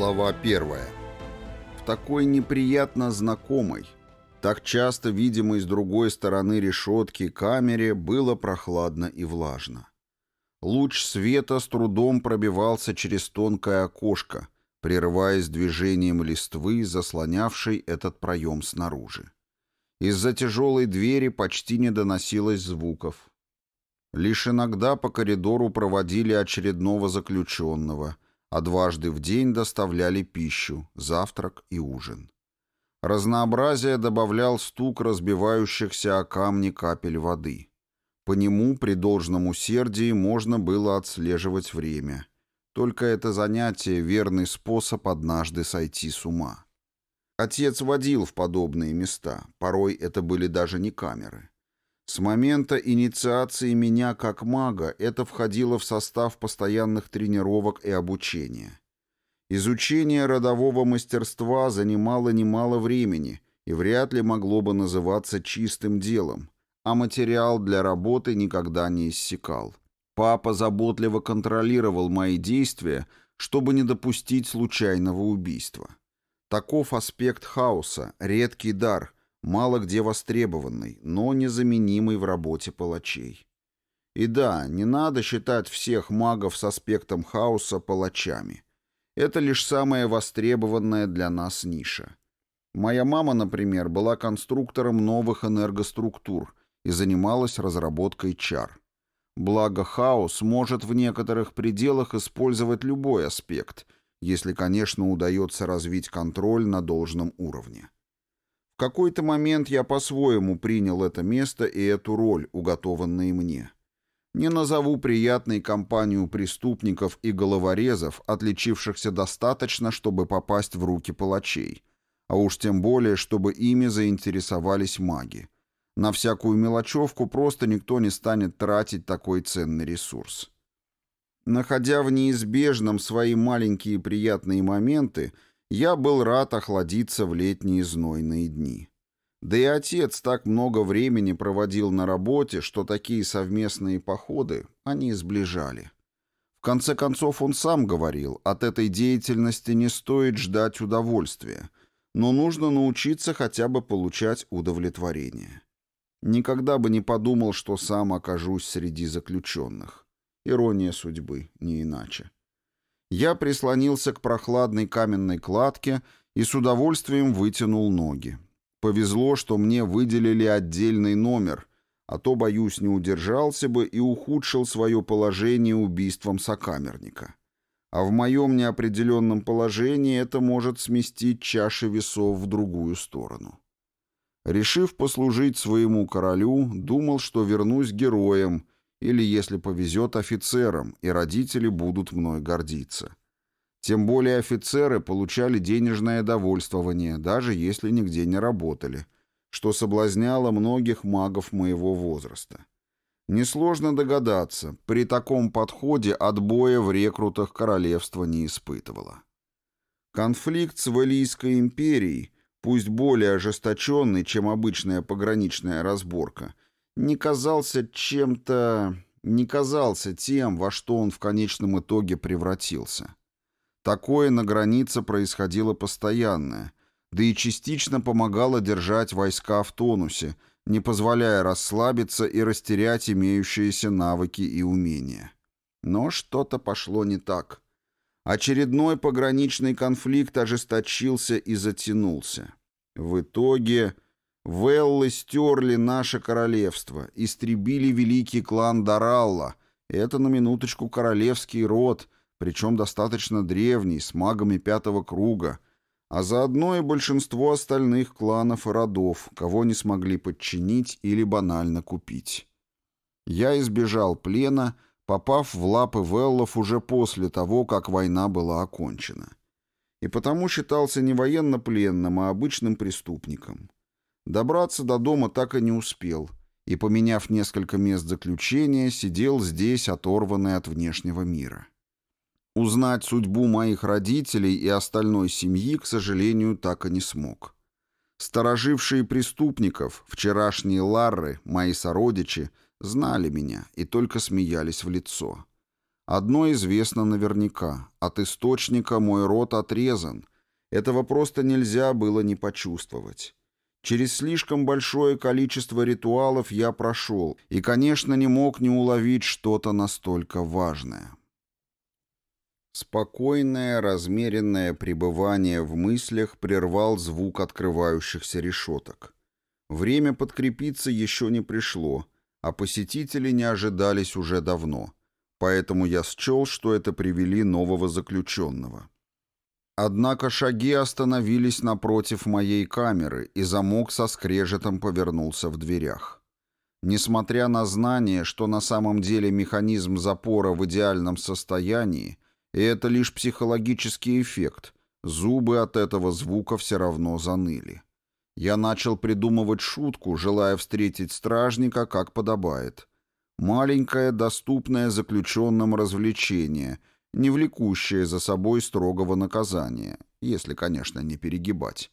Глава первая. В такой неприятно знакомой, так часто видимой с другой стороны решетки камере было прохладно и влажно. Луч света с трудом пробивался через тонкое окошко, прерываясь движением листвы, заслонявшей этот проем снаружи. Из-за тяжелой двери почти не доносилось звуков. Лишь иногда по коридору проводили очередного заключенного — а дважды в день доставляли пищу, завтрак и ужин. Разнообразие добавлял стук разбивающихся о камни капель воды. По нему при должном усердии можно было отслеживать время. Только это занятие — верный способ однажды сойти с ума. Отец водил в подобные места, порой это были даже не камеры. С момента инициации меня как мага это входило в состав постоянных тренировок и обучения. Изучение родового мастерства занимало немало времени и вряд ли могло бы называться чистым делом, а материал для работы никогда не иссякал. Папа заботливо контролировал мои действия, чтобы не допустить случайного убийства. Таков аспект хаоса, редкий дар — мало где востребованный, но незаменимый в работе палачей. И да, не надо считать всех магов с аспектом хаоса палачами. Это лишь самая востребованная для нас ниша. Моя мама, например, была конструктором новых энергоструктур и занималась разработкой чар. Благо хаос может в некоторых пределах использовать любой аспект, если, конечно, удается развить контроль на должном уровне какой-то момент я по-своему принял это место и эту роль, уготованные мне. Не назову приятной компанию преступников и головорезов, отличившихся достаточно, чтобы попасть в руки палачей, а уж тем более, чтобы ими заинтересовались маги. На всякую мелочевку просто никто не станет тратить такой ценный ресурс. Находя в неизбежном свои маленькие приятные моменты – я был рад охладиться в летние знойные дни. Да и отец так много времени проводил на работе, что такие совместные походы они сближали. В конце концов, он сам говорил, от этой деятельности не стоит ждать удовольствия, но нужно научиться хотя бы получать удовлетворение. Никогда бы не подумал, что сам окажусь среди заключенных. Ирония судьбы, не иначе. Я прислонился к прохладной каменной кладке и с удовольствием вытянул ноги. Повезло, что мне выделили отдельный номер, а то, боюсь, не удержался бы и ухудшил свое положение убийством сокамерника. А в моем неопределенном положении это может сместить чаши весов в другую сторону. Решив послужить своему королю, думал, что вернусь героем или, если повезет, офицером, и родители будут мной гордиться. Тем более офицеры получали денежное довольствование, даже если нигде не работали, что соблазняло многих магов моего возраста. Несложно догадаться, при таком подходе отбоя в рекрутах королевства не испытывало. Конфликт с Валийской империей, пусть более ожесточенный, чем обычная пограничная разборка – не казался чем-то... не казался тем, во что он в конечном итоге превратился. Такое на границе происходило постоянно, да и частично помогало держать войска в тонусе, не позволяя расслабиться и растерять имеющиеся навыки и умения. Но что-то пошло не так. Очередной пограничный конфликт ожесточился и затянулся. В итоге Веллы стерли наше королевство, истребили великий клан Даралла. Это на минуточку королевский род, причем достаточно древний, с магами пятого круга, а заодно и большинство остальных кланов и родов, кого не смогли подчинить или банально купить. Я избежал плена, попав в лапы Веллов уже после того, как война была окончена. И потому считался не военнопленным, а обычным преступником. Добраться до дома так и не успел, и, поменяв несколько мест заключения, сидел здесь, оторванный от внешнего мира. Узнать судьбу моих родителей и остальной семьи, к сожалению, так и не смог. Сторожившие преступников, вчерашние ларры, мои сородичи, знали меня и только смеялись в лицо. Одно известно наверняка. От источника мой рот отрезан. Этого просто нельзя было не почувствовать. Через слишком большое количество ритуалов я прошел и, конечно, не мог не уловить что-то настолько важное. Спокойное, размеренное пребывание в мыслях прервал звук открывающихся решеток. Время подкрепиться еще не пришло, а посетители не ожидались уже давно — поэтому я счел, что это привели нового заключенного. Однако шаги остановились напротив моей камеры, и замок со скрежетом повернулся в дверях. Несмотря на знание, что на самом деле механизм запора в идеальном состоянии, и это лишь психологический эффект, зубы от этого звука все равно заныли. Я начал придумывать шутку, желая встретить стражника, как подобает — Маленькое, доступное заключенным развлечение, не влекущее за собой строгого наказания, если, конечно, не перегибать.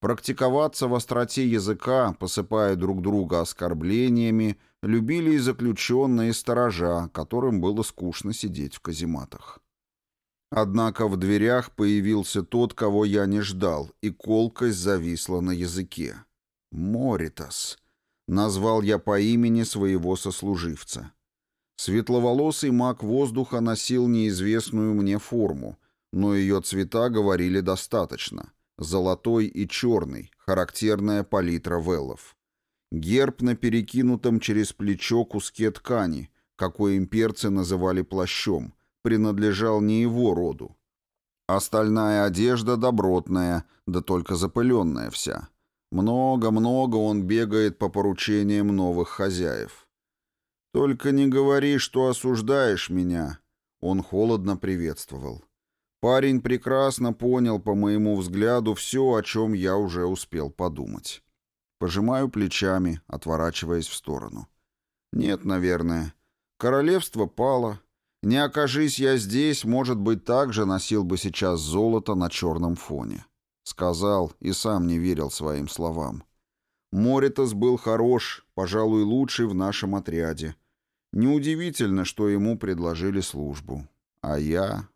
Практиковаться в остроте языка, посыпая друг друга оскорблениями, любили и заключенные сторожа, которым было скучно сидеть в казематах. Однако в дверях появился тот, кого я не ждал, и колкость зависла на языке. Моритас. Назвал я по имени своего сослуживца. Светловолосый маг воздуха носил неизвестную мне форму, но ее цвета говорили достаточно. Золотой и черный, характерная палитра веллов. Герб на перекинутом через плечо куске ткани, какой имперцы называли плащом, принадлежал не его роду. Остальная одежда добротная, да только запыленная вся. Много-много он бегает по поручениям новых хозяев. «Только не говори, что осуждаешь меня», — он холодно приветствовал. Парень прекрасно понял, по моему взгляду, все, о чем я уже успел подумать. Пожимаю плечами, отворачиваясь в сторону. Нет, наверное. Королевство пало. Не окажись я здесь, может быть, также носил бы сейчас золото на черном фоне. Сказал и сам не верил своим словам. Моритас был хорош, пожалуй, лучший в нашем отряде. Неудивительно, что ему предложили службу. А я...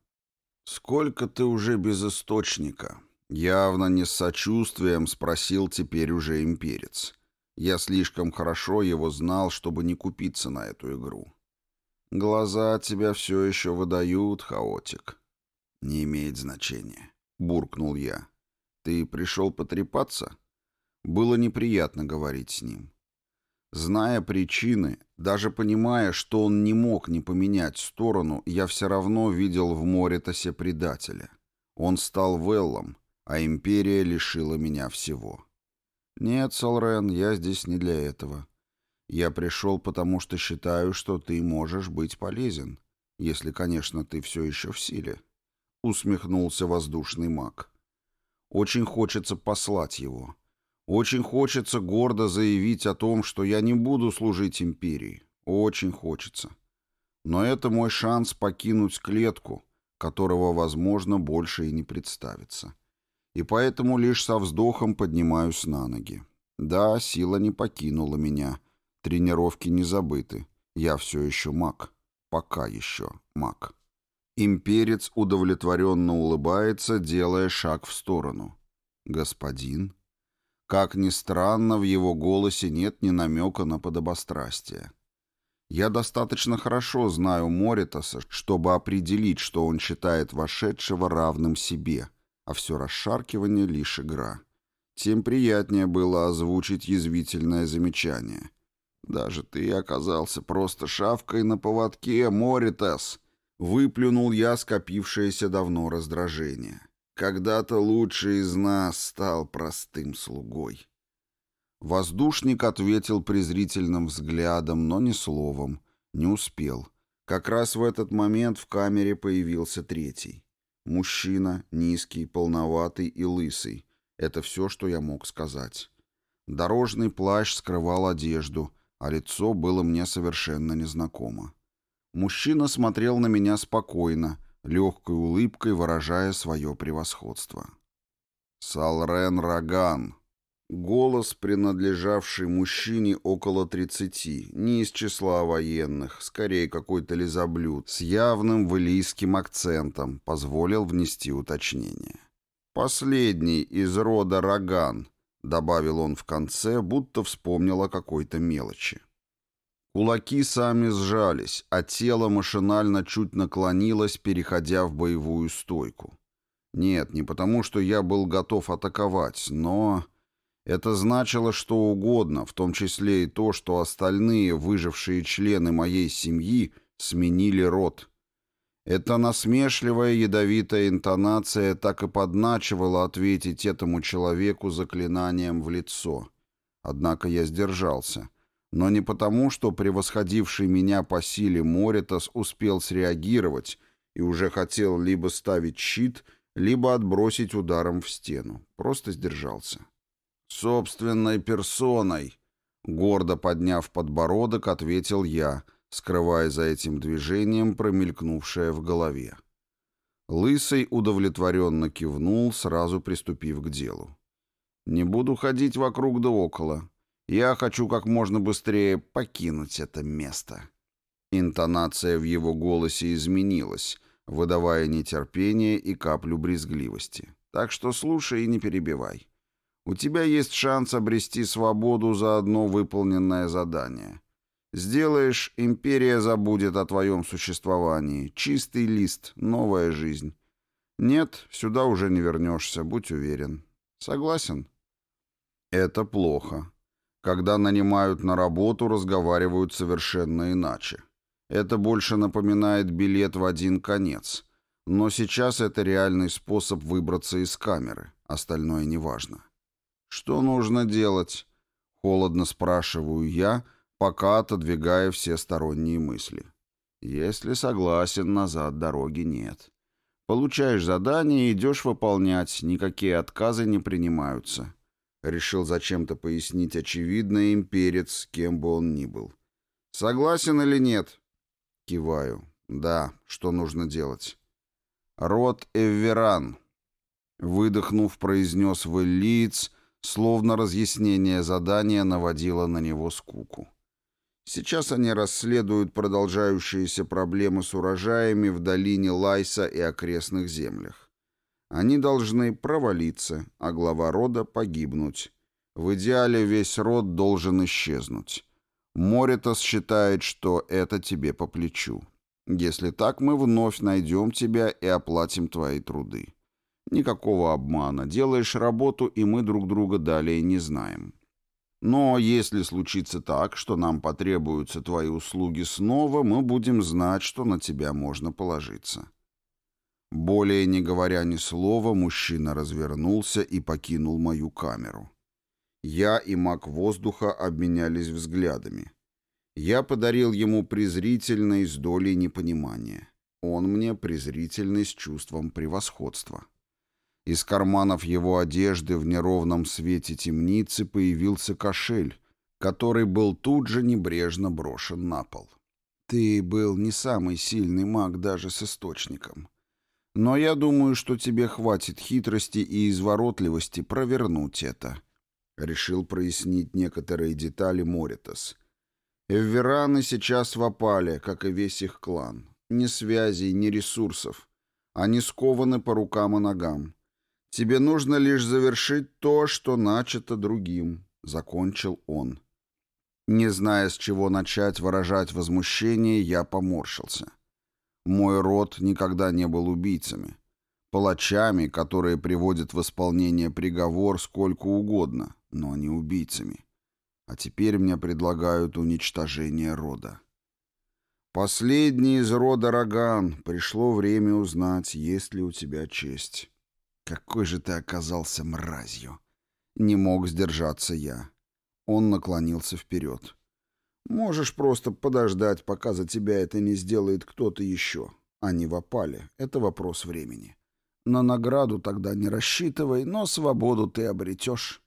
«Сколько ты уже без источника?» Явно не с сочувствием спросил теперь уже имперец. Я слишком хорошо его знал, чтобы не купиться на эту игру. «Глаза тебя все еще выдают, хаотик». «Не имеет значения», — буркнул я. «Ты пришел потрепаться?» Было неприятно говорить с ним. Зная причины, даже понимая, что он не мог не поменять сторону, я все равно видел в Моритасе предателя. Он стал Веллом, а империя лишила меня всего. «Нет, Салрен, я здесь не для этого. Я пришел, потому что считаю, что ты можешь быть полезен, если, конечно, ты все еще в силе», — усмехнулся воздушный маг. Очень хочется послать его. Очень хочется гордо заявить о том, что я не буду служить империи. Очень хочется. Но это мой шанс покинуть клетку, которого, возможно, больше и не представится. И поэтому лишь со вздохом поднимаюсь на ноги. Да, сила не покинула меня. Тренировки не забыты. Я все еще маг. Пока еще маг. Имперец удовлетворенно улыбается, делая шаг в сторону. «Господин?» Как ни странно, в его голосе нет ни намека на подобострастие. Я достаточно хорошо знаю Моритаса, чтобы определить, что он считает вошедшего равным себе, а все расшаркивание — лишь игра. Тем приятнее было озвучить язвительное замечание. «Даже ты оказался просто шавкой на поводке, Моритас!» Выплюнул я скопившееся давно раздражение. Когда-то лучший из нас стал простым слугой. Воздушник ответил презрительным взглядом, но не словом. Не успел. Как раз в этот момент в камере появился третий. Мужчина, низкий, полноватый и лысый. Это все, что я мог сказать. Дорожный плащ скрывал одежду, а лицо было мне совершенно незнакомо. Мужчина смотрел на меня спокойно, легкой улыбкой выражая свое превосходство. «Салрен Раган», Голос, принадлежавший мужчине около тридцати, не из числа военных, скорее какой-то лизоблюд, с явным валийским акцентом, позволил внести уточнение. «Последний из рода Роган», — добавил он в конце, будто вспомнил о какой-то мелочи. Кулаки сами сжались, а тело машинально чуть наклонилось, переходя в боевую стойку. Нет, не потому, что я был готов атаковать, но... Это значило что угодно, в том числе и то, что остальные выжившие члены моей семьи сменили род. Эта насмешливая ядовитая интонация так и подначивала ответить этому человеку заклинанием в лицо. Однако я сдержался. Но не потому, что превосходивший меня по силе Моритас успел среагировать и уже хотел либо ставить щит, либо отбросить ударом в стену. Просто сдержался. «Собственной персоной», — гордо подняв подбородок, ответил я, скрывая за этим движением промелькнувшее в голове. Лысый удовлетворенно кивнул, сразу приступив к делу. «Не буду ходить вокруг да около. Я хочу как можно быстрее покинуть это место». Интонация в его голосе изменилась, выдавая нетерпение и каплю брезгливости. «Так что слушай и не перебивай. У тебя есть шанс обрести свободу за одно выполненное задание. Сделаешь, империя забудет о твоем существовании. Чистый лист, новая жизнь. Нет, сюда уже не вернешься, будь уверен. Согласен? Это плохо. Когда нанимают на работу, разговаривают совершенно иначе. Это больше напоминает билет в один конец. Но сейчас это реальный способ выбраться из камеры. Остальное неважно. «Что нужно делать?» — холодно спрашиваю я, пока отодвигая все сторонние мысли. «Если согласен, назад дороги нет. Получаешь задание и идешь выполнять, никакие отказы не принимаются». Решил зачем-то пояснить очевидное имперец, кем бы он ни был. «Согласен или нет?» Киваю. «Да, что нужно делать?» «Род Эверан», — выдохнув, произнес Вэллиц, Словно разъяснение задания наводило на него скуку. Сейчас они расследуют продолжающиеся проблемы с урожаями в долине Лайса и окрестных землях. Они должны провалиться, а глава рода погибнуть. В идеале весь род должен исчезнуть. Моритас считает, что это тебе по плечу. Если так, мы вновь найдем тебя и оплатим твои труды. Никакого обмана. Делаешь работу, и мы друг друга далее не знаем. Но если случится так, что нам потребуются твои услуги снова, мы будем знать, что на тебя можно положиться». Более не говоря ни слова, мужчина развернулся и покинул мою камеру. Я и маг воздуха обменялись взглядами. Я подарил ему презрительный с долей непонимания. Он мне презрительный с чувством превосходства. Из карманов его одежды в неровном свете темницы появился кошель, который был тут же небрежно брошен на пол. Ты был не самый сильный маг даже с источником. Но я думаю, что тебе хватит хитрости и изворотливости провернуть это. Решил прояснить некоторые детали Моритас. Эввераны сейчас в опале, как и весь их клан. Ни связей, ни ресурсов. Они скованы по рукам и ногам. Тебе нужно лишь завершить то, что начато другим», — закончил он. Не зная, с чего начать выражать возмущение, я поморщился. Мой род никогда не был убийцами. Палачами, которые приводят в исполнение приговор сколько угодно, но не убийцами. А теперь мне предлагают уничтожение рода. Последний из рода Роган. Пришло время узнать, есть ли у тебя честь. «Какой же ты оказался мразью!» Не мог сдержаться я. Он наклонился вперед. «Можешь просто подождать, пока за тебя это не сделает кто-то еще. Они в опале. Это вопрос времени. На награду тогда не рассчитывай, но свободу ты обретешь».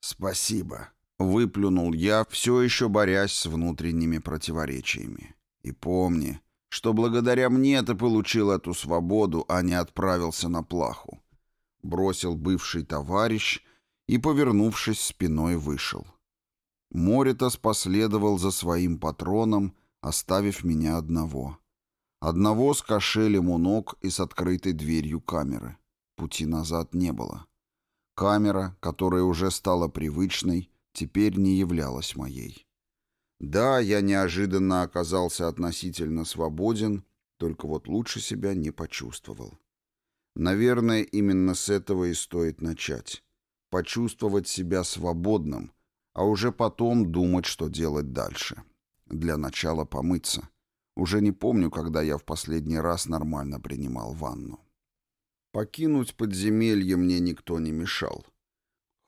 «Спасибо», — выплюнул я, все еще борясь с внутренними противоречиями. «И помни, что благодаря мне ты получил эту свободу, а не отправился на плаху бросил бывший товарищ и, повернувшись спиной, вышел. Моритас последовал за своим патроном, оставив меня одного. Одного с кошелем у ног и с открытой дверью камеры. Пути назад не было. Камера, которая уже стала привычной, теперь не являлась моей. Да, я неожиданно оказался относительно свободен, только вот лучше себя не почувствовал. Наверное, именно с этого и стоит начать. Почувствовать себя свободным, а уже потом думать, что делать дальше. Для начала помыться. Уже не помню, когда я в последний раз нормально принимал ванну. Покинуть подземелье мне никто не мешал.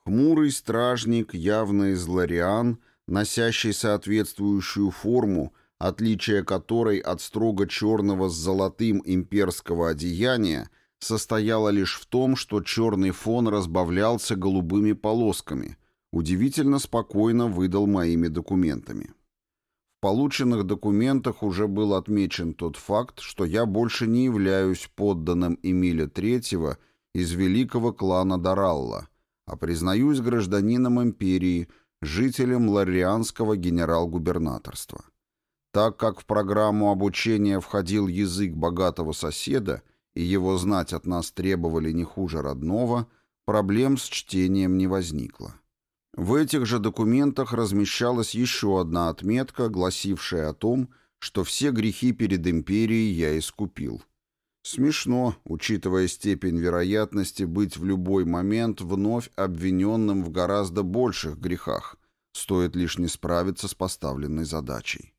Хмурый стражник, явно из Лариан, носящий соответствующую форму, отличие которой от строго черного с золотым имперского одеяния состояло лишь в том, что черный фон разбавлялся голубыми полосками, удивительно спокойно выдал моими документами. В полученных документах уже был отмечен тот факт, что я больше не являюсь подданным Эмиля III из великого клана Даралла, а признаюсь гражданином империи, жителем Ларианского генерал-губернаторства. Так как в программу обучения входил язык богатого соседа, и его знать от нас требовали не хуже родного, проблем с чтением не возникло. В этих же документах размещалась еще одна отметка, гласившая о том, что все грехи перед империей я искупил. Смешно, учитывая степень вероятности быть в любой момент вновь обвиненным в гораздо больших грехах, стоит лишь не справиться с поставленной задачей.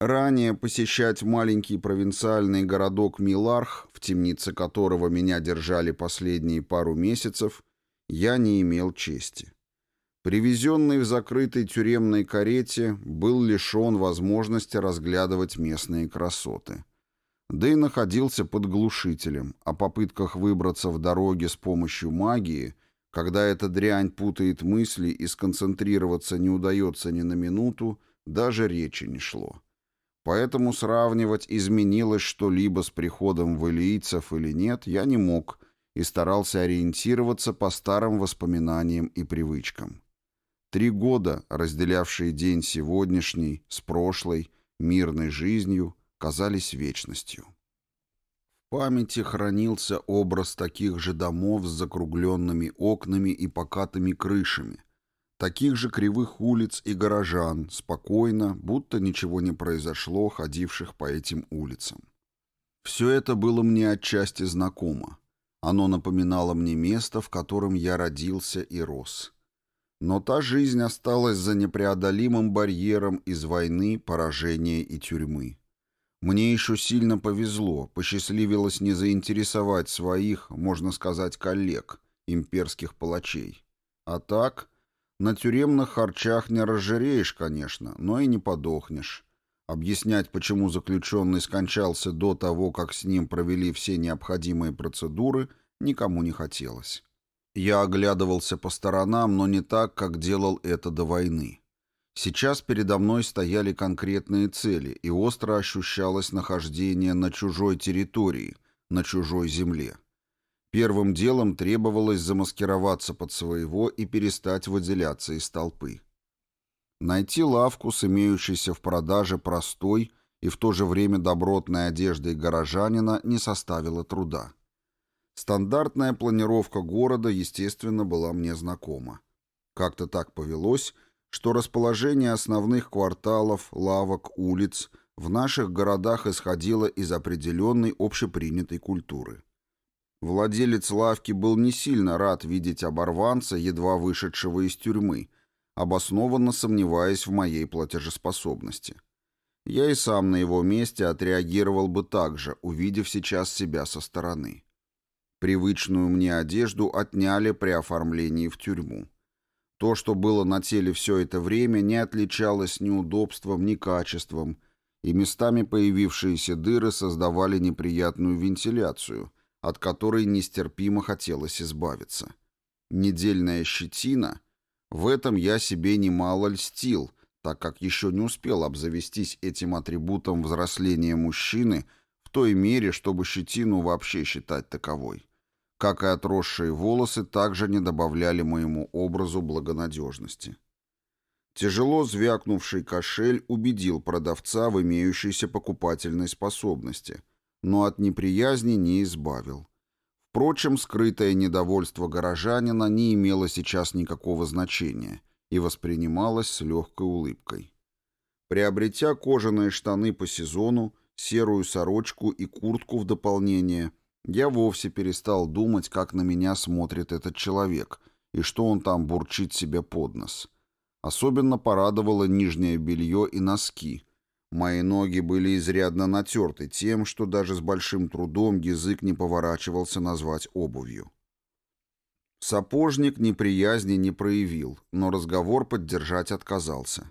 Ранее посещать маленький провинциальный городок Миларх, в темнице которого меня держали последние пару месяцев, я не имел чести. Привезенный в закрытой тюремной карете, был лишен возможности разглядывать местные красоты. Да и находился под глушителем, о попытках выбраться в дороге с помощью магии, когда эта дрянь путает мысли и сконцентрироваться не удается ни на минуту, даже речи не шло. Поэтому сравнивать, изменилось что-либо с приходом валийцев или нет, я не мог и старался ориентироваться по старым воспоминаниям и привычкам. Три года, разделявшие день сегодняшний с прошлой, мирной жизнью, казались вечностью. В памяти хранился образ таких же домов с закругленными окнами и покатыми крышами, таких же кривых улиц и горожан, спокойно, будто ничего не произошло, ходивших по этим улицам. Все это было мне отчасти знакомо. Оно напоминало мне место, в котором я родился и рос. Но та жизнь осталась за непреодолимым барьером из войны, поражения и тюрьмы. Мне еще сильно повезло, посчастливилось не заинтересовать своих, можно сказать, коллег, имперских палачей. А так, на тюремных харчах не разжиреешь, конечно, но и не подохнешь. Объяснять, почему заключенный скончался до того, как с ним провели все необходимые процедуры, никому не хотелось. Я оглядывался по сторонам, но не так, как делал это до войны. Сейчас передо мной стояли конкретные цели, и остро ощущалось нахождение на чужой территории, на чужой земле. Первым делом требовалось замаскироваться под своего и перестать выделяться из толпы. Найти лавку с имеющейся в продаже простой и в то же время добротной одеждой горожанина не составило труда. Стандартная планировка города, естественно, была мне знакома. Как-то так повелось, что расположение основных кварталов, лавок, улиц в наших городах исходило из определенной общепринятой культуры. Владелец лавки был не сильно рад видеть оборванца, едва вышедшего из тюрьмы, обоснованно сомневаясь в моей платежеспособности. Я и сам на его месте отреагировал бы так же, увидев сейчас себя со стороны. Привычную мне одежду отняли при оформлении в тюрьму. То, что было на теле все это время, не отличалось ни удобством, ни качеством, и местами появившиеся дыры создавали неприятную вентиляцию, от которой нестерпимо хотелось избавиться. Недельная щетина — в этом я себе немало льстил, так как еще не успел обзавестись этим атрибутом взросления мужчины в той мере, чтобы щетину вообще считать таковой. Как и отросшие волосы, также не добавляли моему образу благонадежности. Тяжело звякнувший кошель убедил продавца в имеющейся покупательной способности, но от неприязни не избавил. Впрочем, скрытое недовольство горожанина не имело сейчас никакого значения и воспринималось с легкой улыбкой. Приобретя кожаные штаны по сезону, серую сорочку и куртку в дополнение, я вовсе перестал думать, как на меня смотрит этот человек и что он там бурчит себе под нос. Особенно порадовало нижнее белье и носки. Мои ноги были изрядно натерты тем, что даже с большим трудом язык не поворачивался назвать обувью. Сапожник неприязни не проявил, но разговор поддержать отказался.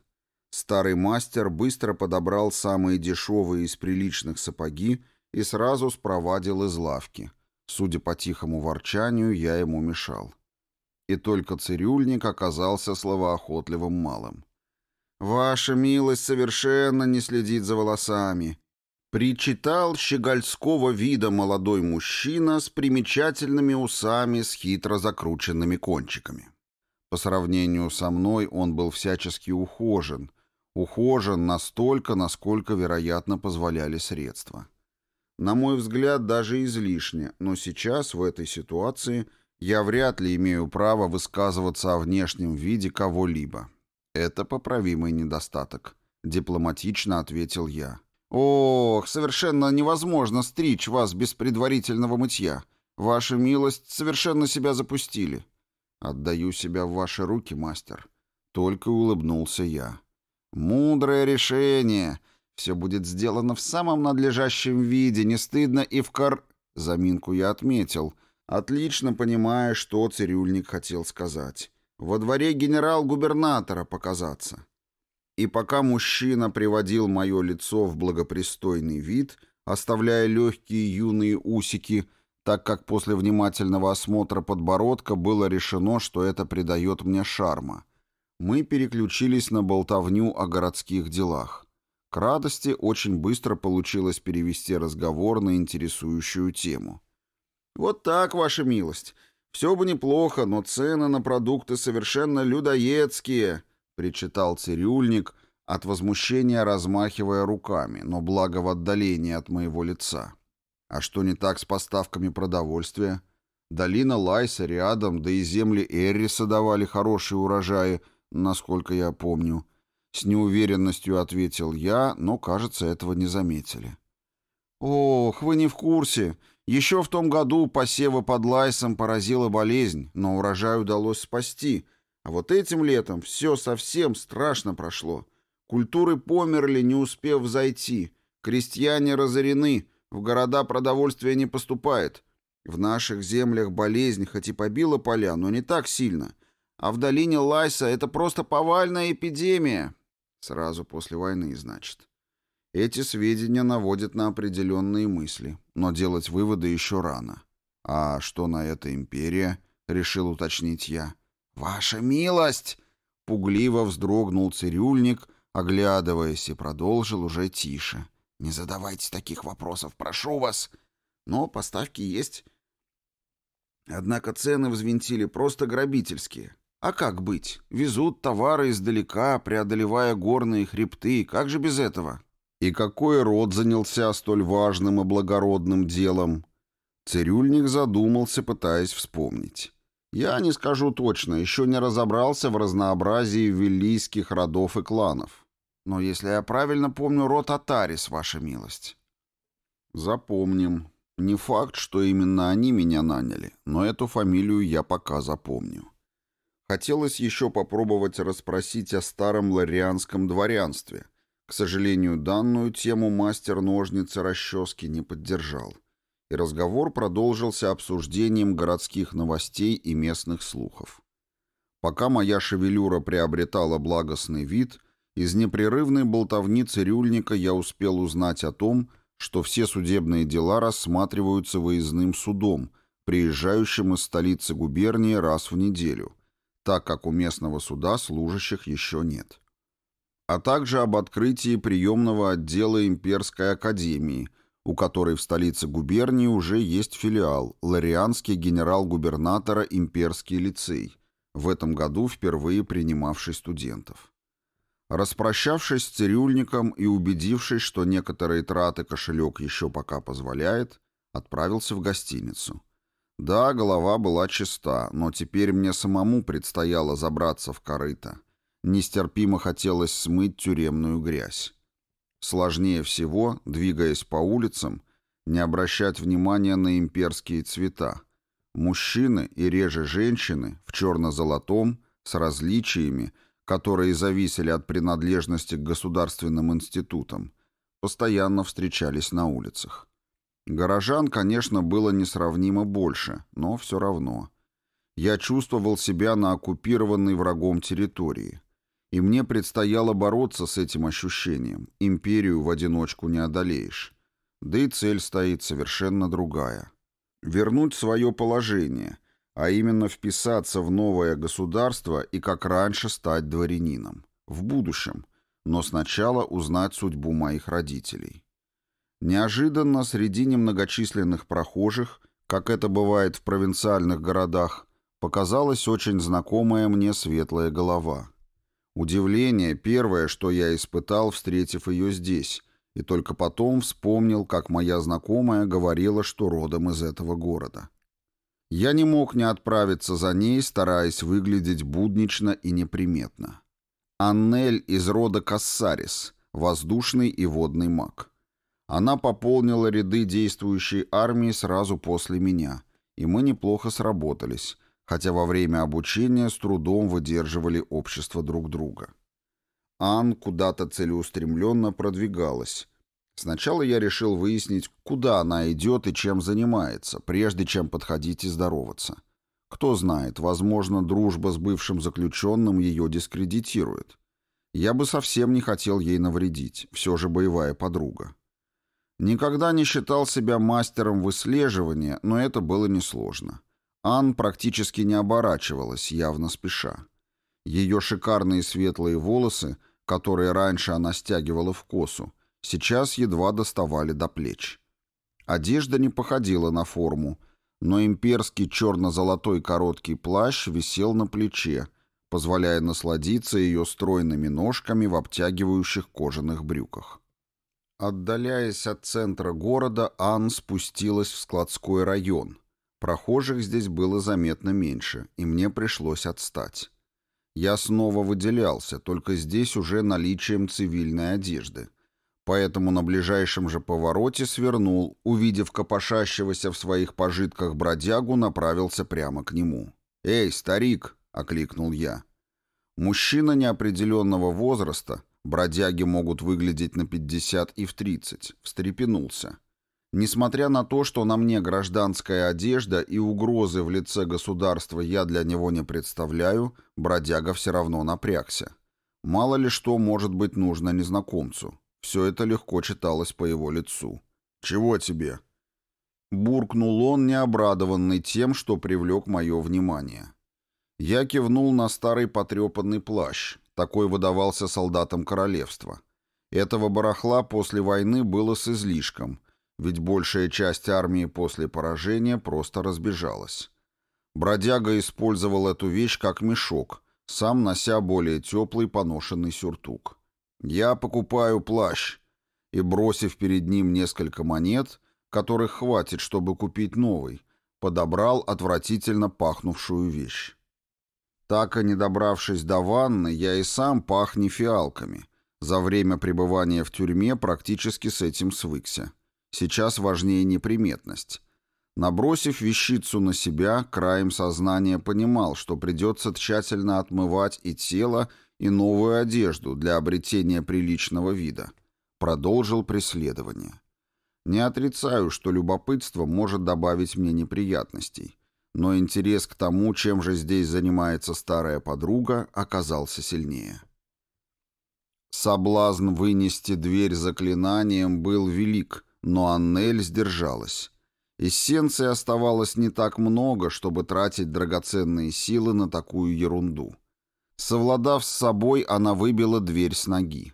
Старый мастер быстро подобрал самые дешевые из приличных сапоги и сразу спровадил из лавки. Судя по тихому ворчанию, я ему мешал. И только цирюльник оказался словоохотливым малым. «Ваша милость совершенно не следит за волосами», — причитал щегольского вида молодой мужчина с примечательными усами с хитро закрученными кончиками. По сравнению со мной он был всячески ухожен, ухожен настолько, насколько, вероятно, позволяли средства. На мой взгляд, даже излишне, но сейчас, в этой ситуации, я вряд ли имею право высказываться о внешнем виде кого-либо. Это поправимый недостаток, дипломатично ответил я. Ох, совершенно невозможно стричь вас без предварительного мытья. Ваша милость совершенно себя запустили. Отдаю себя в ваши руки, мастер. Только улыбнулся я. Мудрое решение, все будет сделано в самом надлежащем виде, не стыдно и в кор... Заминку я отметил, отлично понимая, что цирюльник хотел сказать. Во дворе генерал-губернатора показаться. И пока мужчина приводил мое лицо в благопристойный вид, оставляя легкие юные усики, так как после внимательного осмотра подбородка было решено, что это придает мне шарма, мы переключились на болтовню о городских делах. К радости очень быстро получилось перевести разговор на интересующую тему. «Вот так, ваша милость. Все бы неплохо, но цены на продукты совершенно людоедские», — причитал цирюльник, от возмущения размахивая руками, но благо в отдалении от моего лица. «А что не так с поставками продовольствия? Долина Лайса рядом, да и земли Эрриса давали хорошие урожаи, насколько я помню». С неуверенностью ответил я, но, кажется, этого не заметили. «Ох, вы не в курсе. Еще в том году посевы под Лайсом поразила болезнь, но урожай удалось спасти. А вот этим летом все совсем страшно прошло. Культуры померли, не успев взойти. Крестьяне разорены, в города продовольствие не поступает. В наших землях болезнь хоть и побила поля, но не так сильно. А в долине Лайса это просто повальная эпидемия. Сразу после войны, значит. Эти сведения наводят на определенные мысли, но делать выводы еще рано. А что на это империя? Решил уточнить я. Ваша милость! Пугливо вздрогнул цирюльник, оглядываясь, и продолжил уже тише. Не задавайте таких вопросов, прошу вас. Но поставки есть. Однако цены взвинтили просто грабительские. А как быть? Везут товары издалека, преодолевая горные хребты. Как же без этого? И какой род занялся столь важным и благородным делом? Цирюльник задумался, пытаясь вспомнить. Я не скажу точно, еще не разобрался в разнообразии виллийских родов и кланов. Но если я правильно помню, род Атарис, ваша милость. Запомним. Не факт, что именно они меня наняли, но эту фамилию я пока запомню. Хотелось еще попробовать расспросить о старом ларианском дворянстве. К сожалению, данную тему мастер ножницы расчески не поддержал. И разговор продолжился обсуждением городских новостей и местных слухов. Пока моя шевелюра приобретала благостный вид, из непрерывной болтовни цирюльника я успел узнать о том, что все судебные дела рассматриваются выездным судом, приезжающим из столицы губернии раз в неделю, так как у местного суда служащих еще нет. А также об открытии приемного отдела Имперской Академии, у которой в столице губернии уже есть филиал, Ларианский генерал-губернатора Имперский лицей, в этом году впервые принимавший студентов. Распрощавшись с цирюльником и убедившись, что некоторые траты кошелек еще пока позволяет, отправился в гостиницу. Да, голова была чиста, но теперь мне самому предстояло забраться в корыто. Нестерпимо хотелось смыть тюремную грязь. Сложнее всего, двигаясь по улицам, не обращать внимания на имперские цвета. Мужчины и реже женщины в черно-золотом, с различиями, которые зависели от принадлежности к государственным институтам, постоянно встречались на улицах. Горожан, конечно, было несравнимо больше, но все равно. Я чувствовал себя на оккупированной врагом территории. И мне предстояло бороться с этим ощущением. Империю в одиночку не одолеешь. Да и цель стоит совершенно другая. Вернуть свое положение, а именно вписаться в новое государство и как раньше стать дворянином. В будущем. Но сначала узнать судьбу моих родителей. Неожиданно среди немногочисленных прохожих, как это бывает в провинциальных городах, показалась очень знакомая мне светлая голова. Удивление первое, что я испытал, встретив ее здесь, и только потом вспомнил, как моя знакомая говорила, что родом из этого города. Я не мог не отправиться за ней, стараясь выглядеть буднично и неприметно. Аннель из рода Кассарис, воздушный и водный маг. Она пополнила ряды действующей армии сразу после меня, и мы неплохо сработались, хотя во время обучения с трудом выдерживали общество друг друга. Ан куда-то целеустремленно продвигалась. Сначала я решил выяснить, куда она идет и чем занимается, прежде чем подходить и здороваться. Кто знает, возможно, дружба с бывшим заключенным ее дискредитирует. Я бы совсем не хотел ей навредить, все же боевая подруга. Никогда не считал себя мастером выслеживания, но это было несложно. Ан практически не оборачивалась, явно спеша. Ее шикарные светлые волосы, которые раньше она стягивала в косу, сейчас едва доставали до плеч. Одежда не походила на форму, но имперский черно-золотой короткий плащ висел на плече, позволяя насладиться ее стройными ножками в обтягивающих кожаных брюках. Отдаляясь от центра города, Ан спустилась в складской район. Прохожих здесь было заметно меньше, и мне пришлось отстать. Я снова выделялся, только здесь уже наличием цивильной одежды. Поэтому на ближайшем же повороте свернул, увидев копошащегося в своих пожитках бродягу, направился прямо к нему. «Эй, старик!» — окликнул я. Мужчина неопределенного возраста, Бродяги могут выглядеть на 50 и в 30. Встрепенулся. Несмотря на то, что на мне гражданская одежда и угрозы в лице государства я для него не представляю, бродяга все равно напрягся. Мало ли что может быть нужно незнакомцу. Все это легко читалось по его лицу. «Чего тебе?» Буркнул он, необрадованный тем, что привлек мое внимание. Я кивнул на старый потрепанный плащ, такой выдавался солдатам королевства. Этого барахла после войны было с излишком, ведь большая часть армии после поражения просто разбежалась. Бродяга использовал эту вещь как мешок, сам нося более теплый поношенный сюртук. «Я покупаю плащ», и, бросив перед ним несколько монет, которых хватит, чтобы купить новый, подобрал отвратительно пахнувшую вещь. Так и не добравшись до ванны, я и сам пах не фиалками. За время пребывания в тюрьме практически с этим свыкся. Сейчас важнее неприметность. Набросив вещицу на себя, краем сознания понимал, что придется тщательно отмывать и тело, и новую одежду для обретения приличного вида. Продолжил преследование. Не отрицаю, что любопытство может добавить мне неприятностей но интерес к тому, чем же здесь занимается старая подруга, оказался сильнее. Соблазн вынести дверь заклинанием был велик, но Аннель сдержалась. Эссенции оставалось не так много, чтобы тратить драгоценные силы на такую ерунду. Совладав с собой, она выбила дверь с ноги.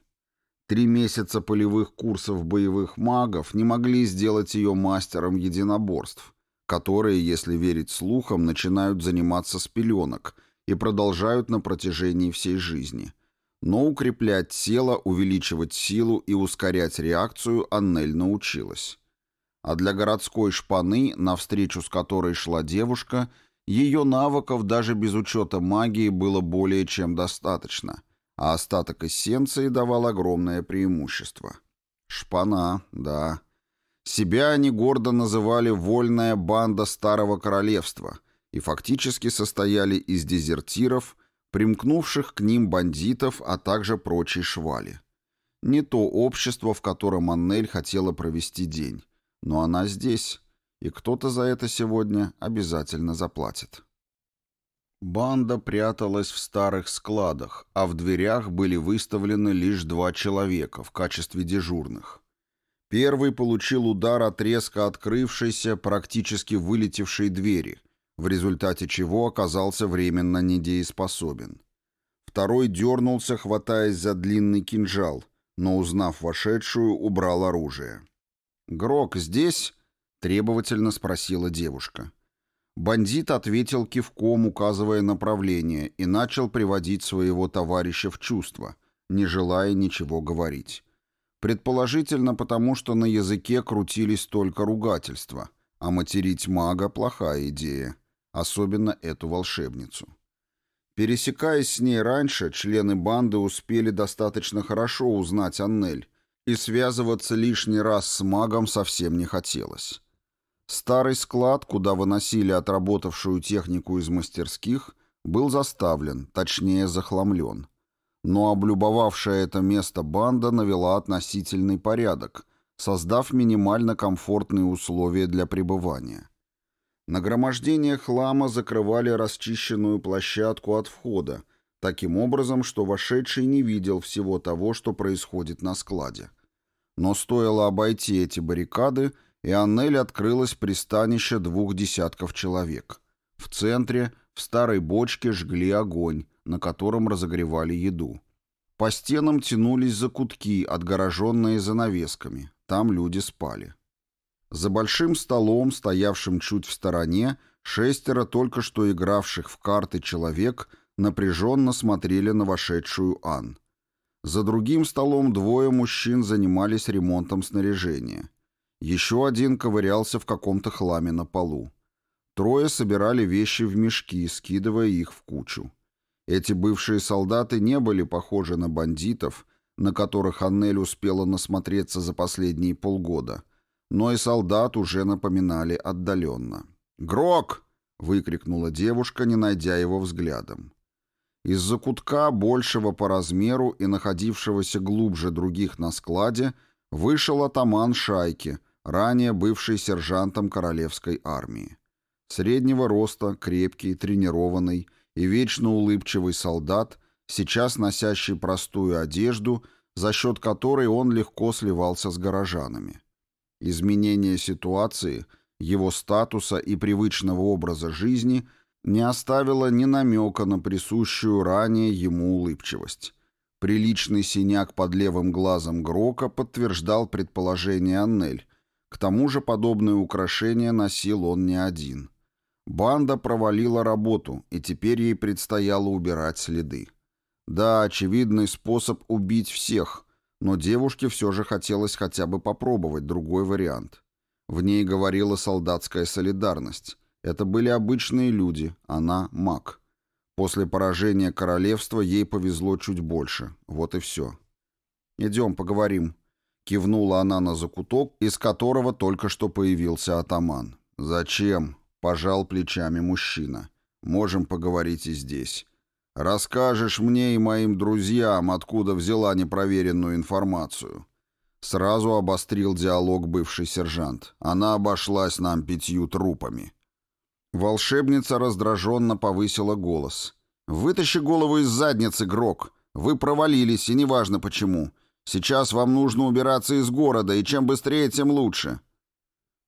Три месяца полевых курсов боевых магов не могли сделать ее мастером единоборств, которые, если верить слухам, начинают заниматься с пеленок и продолжают на протяжении всей жизни. Но укреплять тело, увеличивать силу и ускорять реакцию Аннель научилась. А для городской шпаны, навстречу с которой шла девушка, ее навыков даже без учета магии было более чем достаточно, а остаток эссенции давал огромное преимущество. Шпана, да. Себя они гордо называли «вольная банда Старого Королевства» и фактически состояли из дезертиров, примкнувших к ним бандитов, а также прочей швали. Не то общество, в котором Аннель хотела провести день. Но она здесь, и кто-то за это сегодня обязательно заплатит. Банда пряталась в старых складах, а в дверях были выставлены лишь два человека в качестве дежурных. Первый получил удар от резко открывшейся, практически вылетевшей двери, в результате чего оказался временно недееспособен. Второй дернулся, хватаясь за длинный кинжал, но, узнав вошедшую, убрал оружие. «Грок здесь?» — требовательно спросила девушка. Бандит ответил кивком, указывая направление, и начал приводить своего товарища в чувство, не желая ничего говорить. Предположительно, потому что на языке крутились только ругательства, а материть мага — плохая идея, особенно эту волшебницу. Пересекаясь с ней раньше, члены банды успели достаточно хорошо узнать Аннель, и связываться лишний раз с магом совсем не хотелось. Старый склад, куда выносили отработавшую технику из мастерских, был заставлен, точнее захламлен. Но облюбовавшая это место банда навела относительный порядок, создав минимально комфортные условия для пребывания. Нагромождение хлама закрывали расчищенную площадку от входа, таким образом, что вошедший не видел всего того, что происходит на складе. Но стоило обойти эти баррикады, и Аннель открылось пристанище двух десятков человек. В центре, в старой бочке, жгли огонь, на котором разогревали еду. По стенам тянулись закутки, отгороженные занавесками. Там люди спали. За большим столом, стоявшим чуть в стороне, шестеро только что игравших в карты человек – напряженно смотрели на вошедшую Ан. За другим столом двое мужчин занимались ремонтом снаряжения. Еще один ковырялся в каком-то хламе на полу. Трое собирали вещи в мешки, скидывая их в кучу. Эти бывшие солдаты не были похожи на бандитов, на которых Аннель успела насмотреться за последние полгода, но и солдат уже напоминали отдаленно. «Грок!» — выкрикнула девушка, не найдя его взглядом. Из-за кутка, большего по размеру и находившегося глубже других на складе, вышел атаман шайки, ранее бывший сержантом королевской армии. Среднего роста, крепкий, тренированный и вечно улыбчивый солдат, сейчас носящий простую одежду, за счет которой он легко сливался с горожанами. Изменение ситуации, его статуса и привычного образа жизни – не оставила ни намека на присущую ранее ему улыбчивость. Приличный синяк под левым глазом Грока подтверждал предположение Аннель. К тому же подобное украшение носил он не один. Банда провалила работу, и теперь ей предстояло убирать следы. Да, очевидный способ убить всех, но девушке все же хотелось хотя бы попробовать другой вариант. В ней говорила солдатская солидарность. Это были обычные люди, она маг. После поражения королевства ей повезло чуть больше. Вот и все. «Идем, поговорим», — кивнула она на закуток, из которого только что появился атаман. «Зачем?» — пожал плечами мужчина. «Можем поговорить и здесь. Расскажешь мне и моим друзьям, откуда взяла непроверенную информацию». Сразу обострил диалог бывший сержант. Она обошлась нам пятью трупами. Волшебница раздраженно повысила голос. «Вытащи голову из задницы, Грок. Вы провалились, и неважно почему. Сейчас вам нужно убираться из города, и чем быстрее, тем лучше».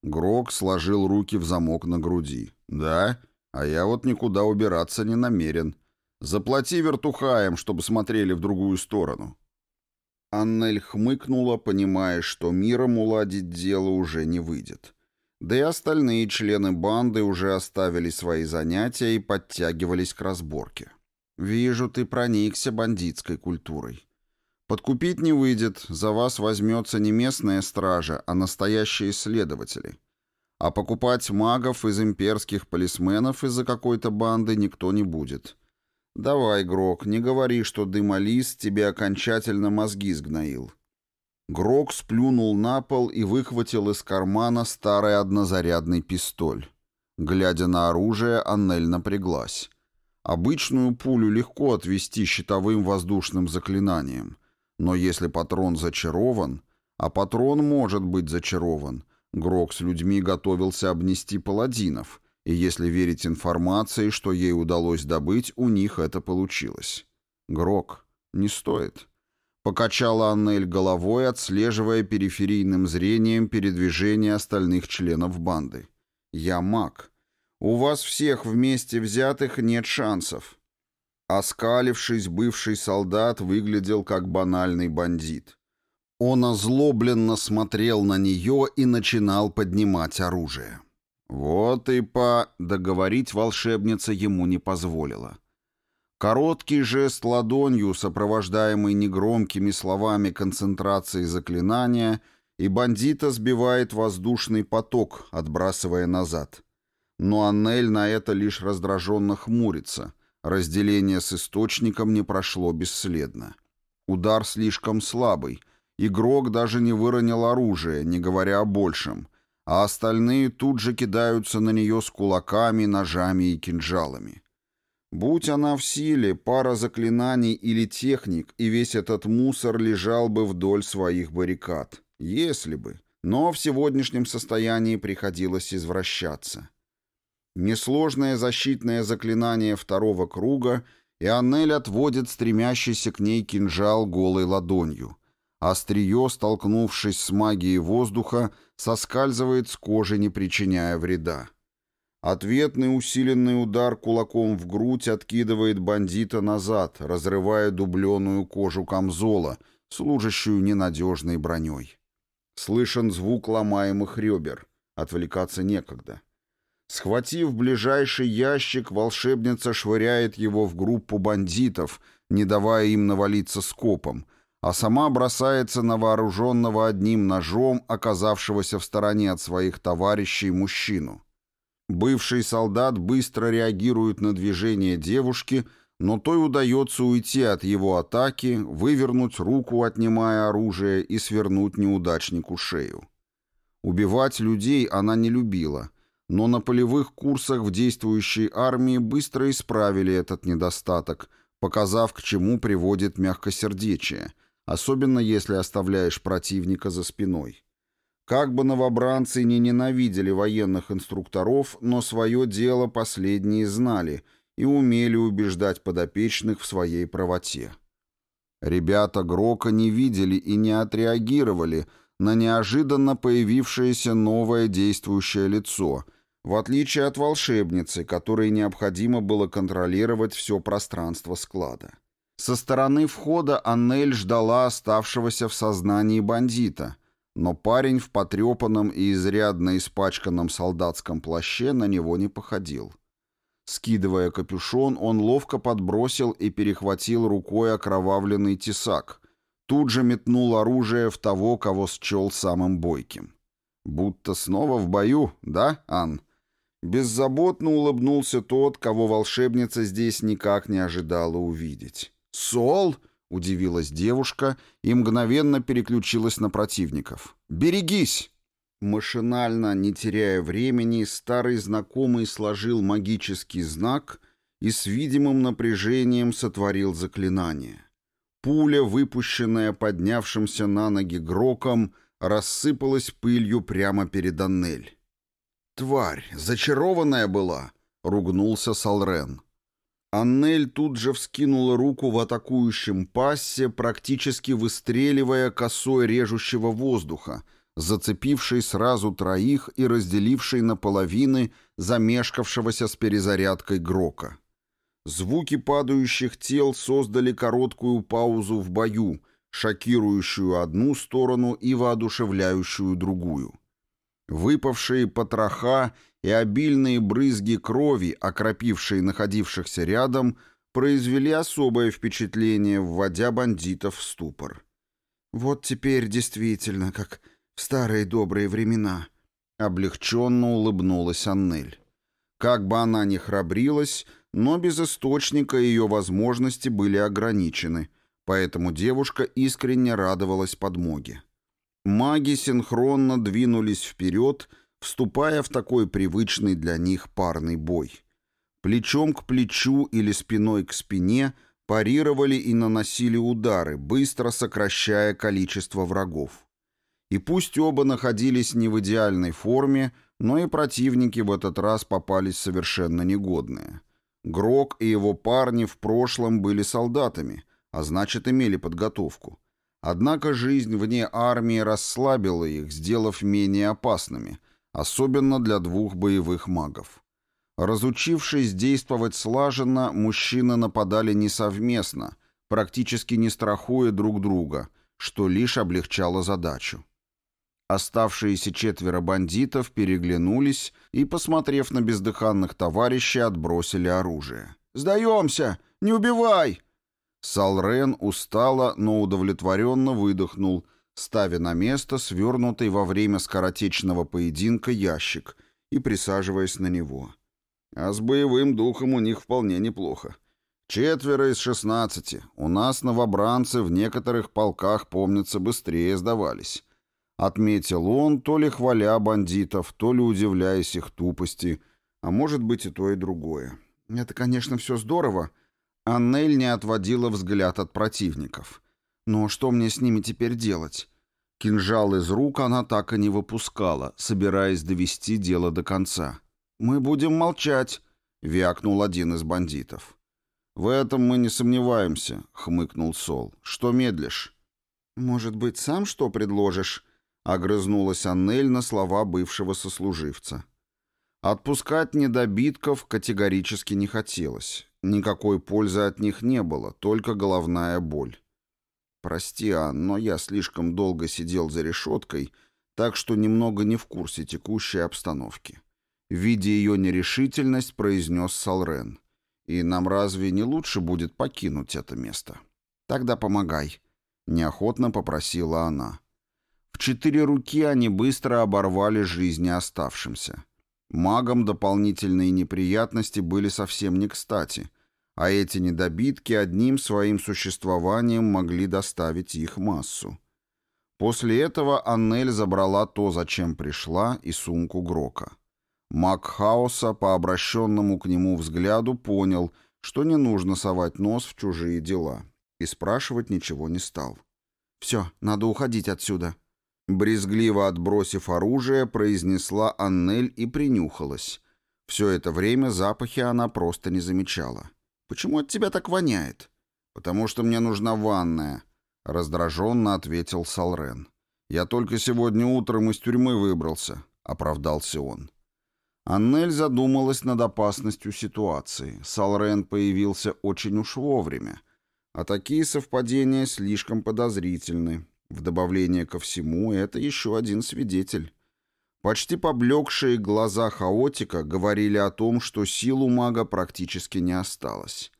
Грок сложил руки в замок на груди. «Да? А я вот никуда убираться не намерен. Заплати вертухаем, чтобы смотрели в другую сторону». Аннель хмыкнула, понимая, что миром уладить дело уже не выйдет. Да и остальные члены банды уже оставили свои занятия и подтягивались к разборке. «Вижу, ты проникся бандитской культурой. Подкупить не выйдет, за вас возьмется не местная стража, а настоящие следователи. А покупать магов из имперских полисменов из-за какой-то банды никто не будет. Давай, Грок, не говори, что дымолист тебе окончательно мозги сгноил». Грок сплюнул на пол и выхватил из кармана старый однозарядный пистоль. Глядя на оружие, Аннель напряглась. Обычную пулю легко отвести щитовым воздушным заклинанием — но если патрон зачарован, а патрон может быть зачарован, Грок с людьми готовился обнести паладинов, и если верить информации, что ей удалось добыть, у них это получилось. Грок, не стоит. Покачала Аннель головой, отслеживая периферийным зрением передвижение остальных членов банды. «Я маг. У вас всех вместе взятых нет шансов. Оскалившись, бывший солдат выглядел как банальный бандит. Он озлобленно смотрел на нее и начинал поднимать оружие. Вот и по... Договорить волшебница ему не позволила. Короткий жест ладонью, сопровождаемый негромкими словами концентрации заклинания, и бандита сбивает воздушный поток, отбрасывая назад. Но Аннель на это лишь раздраженно хмурится — Разделение с источником не прошло бесследно. Удар слишком слабый. Игрок даже не выронил оружие, не говоря о большем, а остальные тут же кидаются на нее с кулаками, ножами и кинжалами. Будь она в силе, пара заклинаний или техник, и весь этот мусор лежал бы вдоль своих баррикад. Если бы. Но в сегодняшнем состоянии приходилось извращаться. Несложное защитное заклинание второго круга, и Аннель отводит стремящийся к ней кинжал голой ладонью. Острие, столкнувшись с магией воздуха, соскальзывает с кожи, не причиняя вреда. Ответный усиленный удар кулаком в грудь откидывает бандита назад, разрывая дубленую кожу камзола, служащую ненадежной броней. Слышен звук ломаемых ребер. Отвлекаться некогда. Схватив ближайший ящик, волшебница швыряет его в группу бандитов, не давая им навалиться скопом, а сама бросается на вооруженного одним ножом, оказавшегося в стороне от своих товарищей мужчину. Бывший солдат быстро реагирует на движение девушки, но той удается уйти от его атаки, вывернуть руку, отнимая оружие, и свернуть неудачнику шею. Убивать людей она не любила — но на полевых курсах в действующей армии быстро исправили этот недостаток, показав, к чему приводит мягкосердечие, особенно если оставляешь противника за спиной. Как бы новобранцы не ненавидели военных инструкторов, но свое дело последние знали и умели убеждать подопечных в своей правоте. Ребята Грока не видели и не отреагировали на неожиданно появившееся новое действующее лицо – в отличие от волшебницы, которой необходимо было контролировать все пространство склада. Со стороны входа Аннель ждала оставшегося в сознании бандита, но парень в потрепанном и изрядно испачканном солдатском плаще на него не походил. Скидывая капюшон, он ловко подбросил и перехватил рукой окровавленный тесак, тут же метнул оружие в того, кого счел самым бойким. «Будто снова в бою, да, Ан?» Беззаботно улыбнулся тот, кого волшебница здесь никак не ожидала увидеть. «Сол?» — удивилась девушка и мгновенно переключилась на противников. «Берегись!» Машинально, не теряя времени, старый знакомый сложил магический знак и с видимым напряжением сотворил заклинание. Пуля, выпущенная поднявшимся на ноги Гроком, рассыпалась пылью прямо перед Аннель. «Тварь, зачарованная была!» — ругнулся Салрен. Аннель тут же вскинула руку в атакующем пассе, практически выстреливая косой режущего воздуха, зацепивший сразу троих и разделивший на половины замешкавшегося с перезарядкой Грока. Звуки падающих тел создали короткую паузу в бою, шокирующую одну сторону и воодушевляющую другую. Выпавшие потроха и обильные брызги крови, окропившие находившихся рядом, произвели особое впечатление, вводя бандитов в ступор. «Вот теперь действительно, как в старые добрые времена», — облегченно улыбнулась Аннель. Как бы она ни храбрилась, но без источника ее возможности были ограничены, поэтому девушка искренне радовалась подмоге. Маги синхронно двинулись вперед, вступая в такой привычный для них парный бой. Плечом к плечу или спиной к спине парировали и наносили удары, быстро сокращая количество врагов. И пусть оба находились не в идеальной форме, но и противники в этот раз попались совершенно негодные. Грок и его парни в прошлом были солдатами, а значит имели подготовку. Однако жизнь вне армии расслабила их, сделав менее опасными, особенно для двух боевых магов. Разучившись действовать слаженно, мужчины нападали не совместно, практически не страхуя друг друга, что лишь облегчало задачу. Оставшиеся четверо бандитов переглянулись и, посмотрев на бездыханных товарищей, отбросили оружие. «Сдаемся! Не убивай!» Салрен устало, но удовлетворенно выдохнул, ставя на место свернутый во время скоротечного поединка ящик и присаживаясь на него. А с боевым духом у них вполне неплохо. Четверо из шестнадцати. У нас новобранцы в некоторых полках, помнится, быстрее сдавались. Отметил он, то ли хваля бандитов, то ли удивляясь их тупости, а может быть и то, и другое. Это, конечно, все здорово. Аннель не отводила взгляд от противников. Но что мне с ними теперь делать? Кинжал из рук она так и не выпускала, собираясь довести дело до конца. «Мы будем молчать», — вякнул один из бандитов. «В этом мы не сомневаемся», — хмыкнул Сол. «Что медлишь?» «Может быть, сам что предложишь?» Огрызнулась Аннель на слова бывшего сослуживца. Отпускать недобитков категорически не хотелось. Никакой пользы от них не было, только головная боль. «Прости, Ан, но я слишком долго сидел за решеткой, так что немного не в курсе текущей обстановки». Видя ее нерешительность, произнес Салрен. «И нам разве не лучше будет покинуть это место?» «Тогда помогай», — неохотно попросила она. В четыре руки они быстро оборвали жизни оставшимся. Магам дополнительные неприятности были совсем не кстати, а эти недобитки одним своим существованием могли доставить их массу. После этого Аннель забрала то, зачем пришла, и сумку Грока. Маг Хаоса по обращенному к нему взгляду понял, что не нужно совать нос в чужие дела, и спрашивать ничего не стал. «Все, надо уходить отсюда», Брезгливо отбросив оружие, произнесла Аннель и принюхалась. Все это время запахи она просто не замечала. «Почему от тебя так воняет?» «Потому что мне нужна ванная», — раздраженно ответил Салрен. «Я только сегодня утром из тюрьмы выбрался», — оправдался он. Аннель задумалась над опасностью ситуации. Салрен появился очень уж вовремя. А такие совпадения слишком подозрительны. В добавление ко всему, это еще один свидетель. Почти поблекшие глаза хаотика говорили о том, что сил у мага практически не осталось.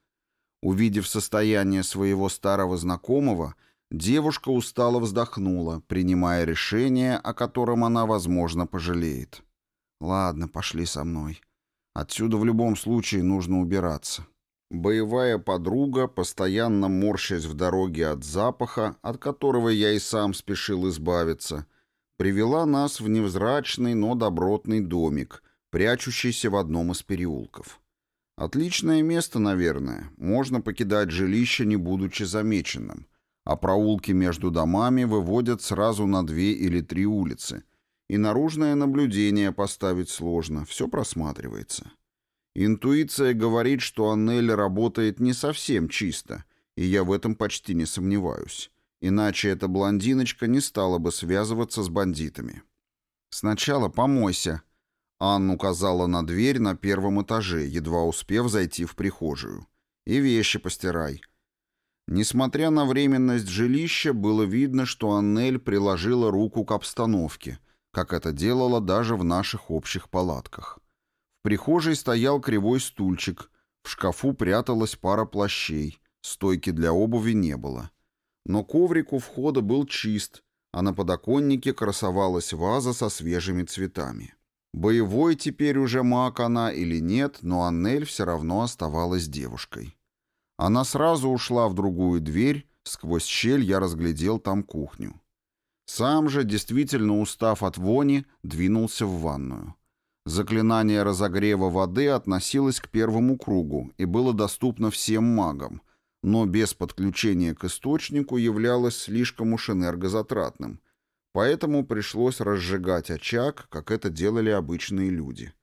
Увидев состояние своего старого знакомого, девушка устало вздохнула, принимая решение, о котором она, возможно, пожалеет. «Ладно, пошли со мной. Отсюда в любом случае нужно убираться». Боевая подруга, постоянно морщась в дороге от запаха, от которого я и сам спешил избавиться, привела нас в невзрачный, но добротный домик, прячущийся в одном из переулков. Отличное место, наверное. Можно покидать жилище, не будучи замеченным. А проулки между домами выводят сразу на две или три улицы. И наружное наблюдение поставить сложно, все просматривается. Интуиция говорит, что Аннель работает не совсем чисто, и я в этом почти не сомневаюсь. Иначе эта блондиночка не стала бы связываться с бандитами. «Сначала помойся», — Анна указала на дверь на первом этаже, едва успев зайти в прихожую. «И вещи постирай». Несмотря на временность жилища, было видно, что Аннель приложила руку к обстановке, как это делала даже в наших общих палатках. В прихожей стоял кривой стульчик, в шкафу пряталась пара плащей, стойки для обуви не было. Но коврик у входа был чист, а на подоконнике красовалась ваза со свежими цветами. Боевой теперь уже маг она или нет, но Аннель все равно оставалась девушкой. Она сразу ушла в другую дверь, сквозь щель я разглядел там кухню. Сам же, действительно устав от вони, двинулся в ванную. Заклинание разогрева воды относилось к первому кругу и было доступно всем магам, но без подключения к источнику являлось слишком уж энергозатратным, поэтому пришлось разжигать очаг, как это делали обычные люди.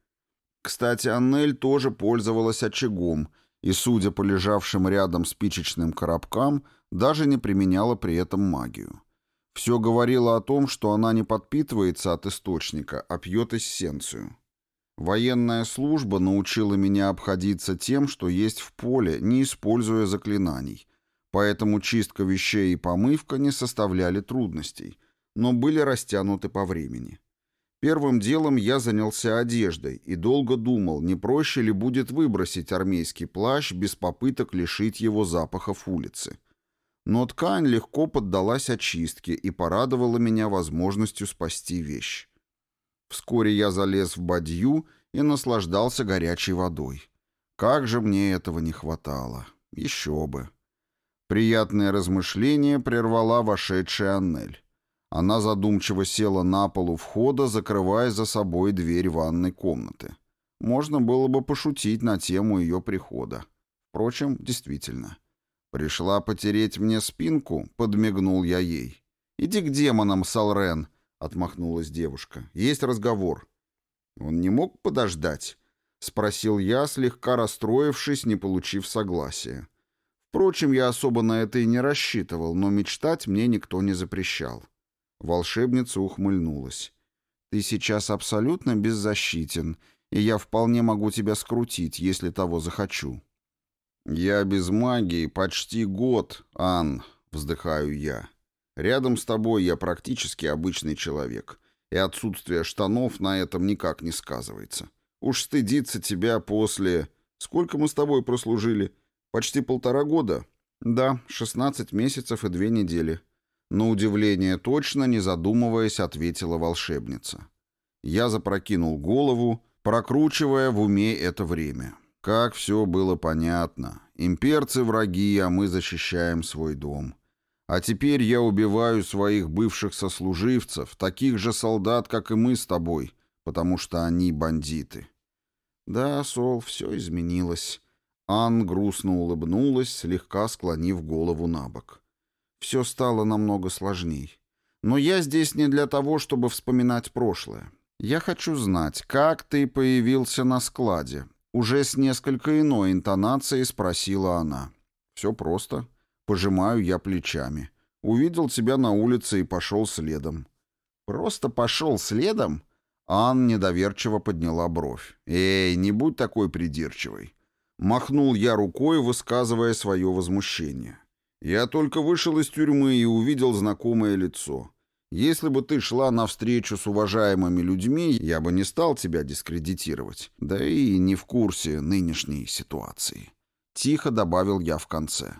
Кстати, Аннель тоже пользовалась очагом и, судя по лежавшим рядом спичечным коробкам, даже не применяла при этом магию. Все говорило о том, что она не подпитывается от источника, а пьет эссенцию. Военная служба научила меня обходиться тем, что есть в поле, не используя заклинаний. Поэтому чистка вещей и помывка не составляли трудностей, но были растянуты по времени. Первым делом я занялся одеждой и долго думал, не проще ли будет выбросить армейский плащ без попыток лишить его запахов улицы. Но ткань легко поддалась очистке и порадовала меня возможностью спасти вещь. Вскоре я залез в бадью и наслаждался горячей водой. Как же мне этого не хватало. Еще бы. Приятное размышление прервала вошедшая Аннель. Она задумчиво села на полу входа, закрывая за собой дверь ванной комнаты. Можно было бы пошутить на тему ее прихода. Впрочем, действительно. «Пришла потереть мне спинку?» — подмигнул я ей. «Иди к демонам, Салрен!» Отмахнулась девушка. Есть разговор. Он не мог подождать? Спросил я, слегка расстроившись, не получив согласия. Впрочем, я особо на это и не рассчитывал, но мечтать мне никто не запрещал. Волшебница ухмыльнулась. «Ты сейчас абсолютно беззащитен, и я вполне могу тебя скрутить, если того захочу». «Я без магии почти год, Ан», — вздыхаю я. Рядом с тобой я практически обычный человек, и отсутствие штанов на этом никак не сказывается. Уж стыдиться тебя после... Сколько мы с тобой прослужили? Почти полтора года? Да, 16 месяцев и две недели. На удивление точно, не задумываясь, ответила волшебница. Я запрокинул голову, прокручивая в уме это время. Как все было понятно. Имперцы враги, а мы защищаем свой дом. А теперь я убиваю своих бывших сослуживцев, таких же солдат, как и мы с тобой, потому что они бандиты. Да, Сол, все изменилось. Ан грустно улыбнулась, слегка склонив голову на бок. Все стало намного сложней. Но я здесь не для того, чтобы вспоминать прошлое. Я хочу знать, как ты появился на складе. Уже с несколько иной интонацией спросила она. Все просто. Пожимаю я плечами. Увидел тебя на улице и пошел следом. Просто пошел следом? Ан недоверчиво подняла бровь. «Эй, не будь такой придирчивой!» Махнул я рукой, высказывая свое возмущение. «Я только вышел из тюрьмы и увидел знакомое лицо. Если бы ты шла навстречу с уважаемыми людьми, я бы не стал тебя дискредитировать. Да и не в курсе нынешней ситуации». Тихо добавил я в конце.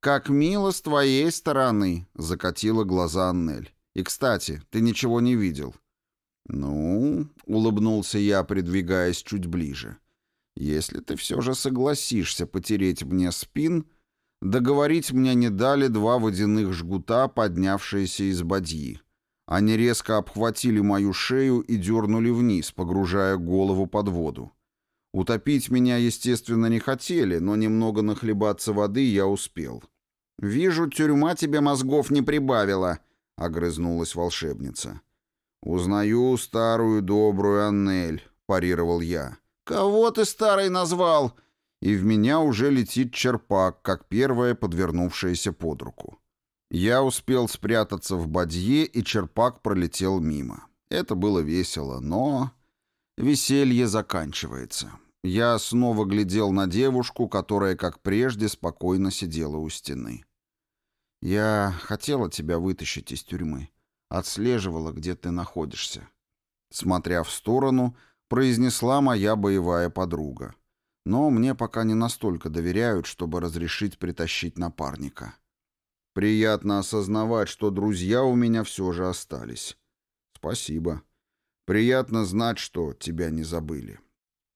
«Как мило с твоей стороны», — закатила глаза Аннель. «И, кстати, ты ничего не видел». «Ну», — улыбнулся я, придвигаясь чуть ближе, «если ты все же согласишься потереть мне спин...» Договорить мне не дали два водяных жгута, поднявшиеся из бадьи. Они резко обхватили мою шею и дернули вниз, погружая голову под воду. Утопить меня, естественно, не хотели, но немного нахлебаться воды я успел. «Вижу, тюрьма тебе мозгов не прибавила», — огрызнулась волшебница. «Узнаю старую добрую Аннель», — парировал я. «Кого ты старой назвал?» И в меня уже летит черпак, как первая подвернувшаяся под руку. Я успел спрятаться в бадье, и черпак пролетел мимо. Это было весело, но... Веселье заканчивается. Я снова глядел на девушку, которая, как прежде, спокойно сидела у стены. Я хотела тебя вытащить из тюрьмы. Отслеживала, где ты находишься. Смотря в сторону, произнесла моя боевая подруга. Но мне пока не настолько доверяют, чтобы разрешить притащить напарника. Приятно осознавать, что друзья у меня все же остались. Спасибо. Приятно знать, что тебя не забыли.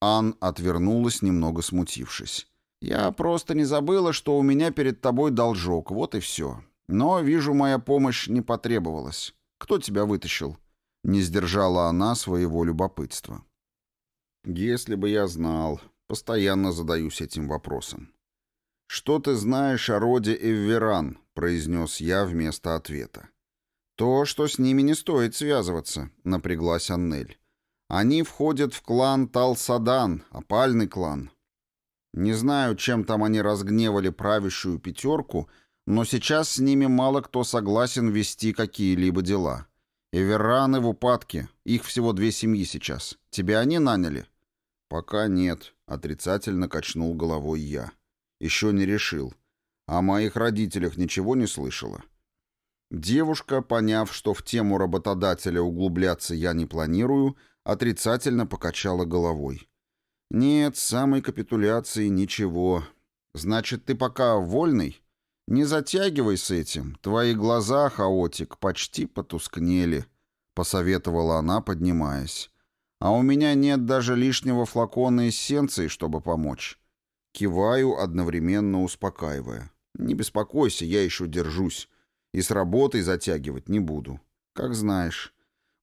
Ан отвернулась, немного смутившись. Я просто не забыла, что у меня перед тобой должок, вот и все. Но, вижу, моя помощь не потребовалась. Кто тебя вытащил? Не сдержала она своего любопытства. Если бы я знал, постоянно задаюсь этим вопросом. «Что ты знаешь о роде Эвверан?» — произнес я вместо ответа. «То, что с ними не стоит связываться», — напряглась Аннель. «Они входят в клан Талсадан, опальный клан. Не знаю, чем там они разгневали правящую пятерку, но сейчас с ними мало кто согласен вести какие-либо дела. Эверраны в упадке, их всего две семьи сейчас. Тебя они наняли?» «Пока нет», — отрицательно качнул головой я. «Еще не решил. О моих родителях ничего не слышала». Девушка, поняв, что в тему работодателя углубляться я не планирую, отрицательно покачала головой. «Нет, самой капитуляции ничего. Значит, ты пока вольный? Не затягивай с этим. Твои глаза, хаотик, почти потускнели», — посоветовала она, поднимаясь. «А у меня нет даже лишнего флакона эссенции, чтобы помочь». Киваю, одновременно успокаивая. «Не беспокойся, я еще держусь. И с работой затягивать не буду. Как знаешь.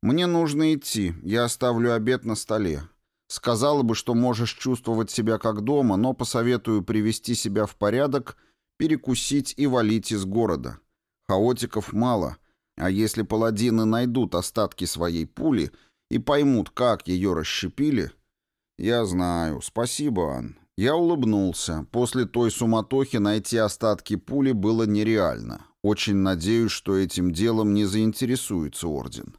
Мне нужно идти, я оставлю обед на столе. Сказала бы, что можешь чувствовать себя как дома, но посоветую привести себя в порядок, перекусить и валить из города. Хаотиков мало, а если паладины найдут остатки своей пули и поймут, как ее расщепили... Я знаю. Спасибо, Ан. Я улыбнулся. После той суматохи найти остатки пули было нереально. Очень надеюсь, что этим делом не заинтересуется Орден.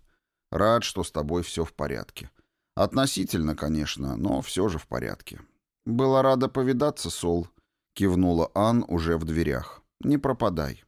Рад, что с тобой все в порядке. Относительно, конечно, но все же в порядке. Была рада повидаться, Сол. Кивнула Ан уже в дверях. Не пропадай.